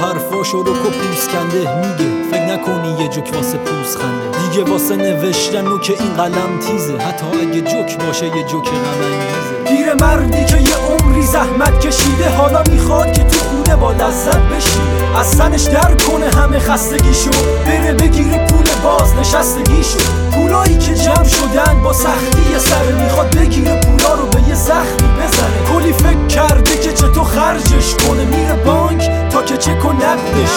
حرفاشو رو که پوست کنده میگه فکر نکنی یه جوک واسه پوست خنده. دیگه واسه نوشتن و که این قلم تیزه. حتی اگه جوک باشه یه جوک غم پیر مردی که یه عمری زحمت کشیده. حالا می‌خواد که تو خونه با لذت بشینه. از سنش در کنه همه خستگیشو. بره بگیره پول باز نشستگیشو پولایی که جمع شدن با سختی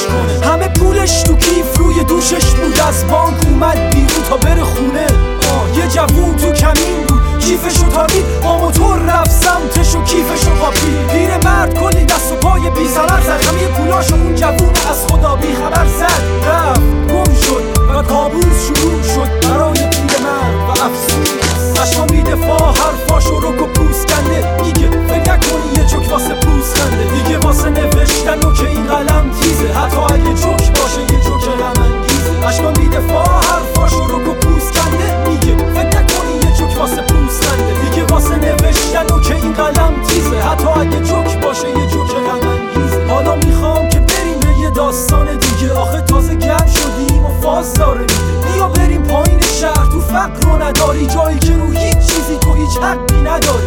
کنه. همه پولش تو کیف روی دوشش بود. از بانک اومد بیرون تا بره خونه. آه یه جوون تو کمین بود. کیفشو تابید با موتور رفت سمتش و کیفشو قاپید. پیر مرد کلی دست و پای بی سرر زد. همه پولاشو اون جوون از خدا بی خبر زد. رفت گم شد. و کابوس شد. انگیزه اشکا میدفاع حرفاشو رو پوست کنده میگه فکر نکنی یه جوک واسه پوست خنده دیگه واسه نوشتن و که این قلم تیزه حتی اگه جوک باشه یه جوک غم انگیزه حالا می‌خوام که بریم به یه داستان دیگه آخه تازه گرم شدیم و فاز داره میده بیا بریم پایین شهر تو فقر و نداری جایی که رو هیچ چیزی تو هیچ حقی نداری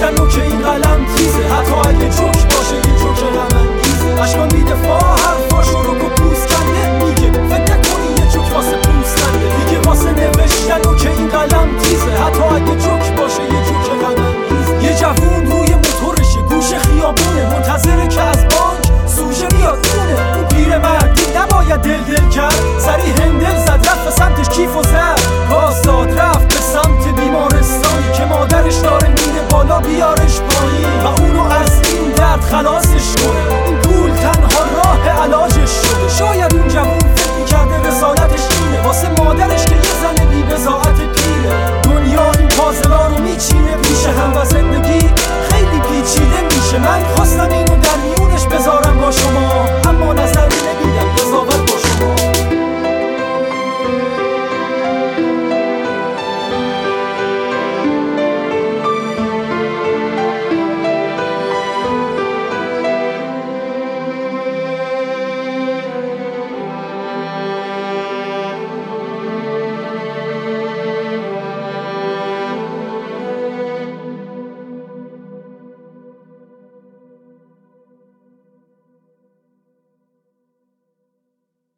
نوشتن و که این قلم تیزه. حتی اگه جوک باشه این جوک غم انگیزه. اشکان بیدفاع حرفاشو رو کپوس